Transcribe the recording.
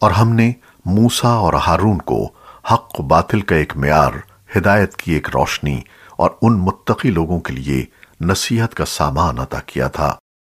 اور ہم نے موسیٰ اور ہارون کو حق و باطل کا ایک معیار، ہدایت کی ایک روشنی اور ان متقی لوگوں کے لیے نصیحت کا سامان عطا کیا تھا۔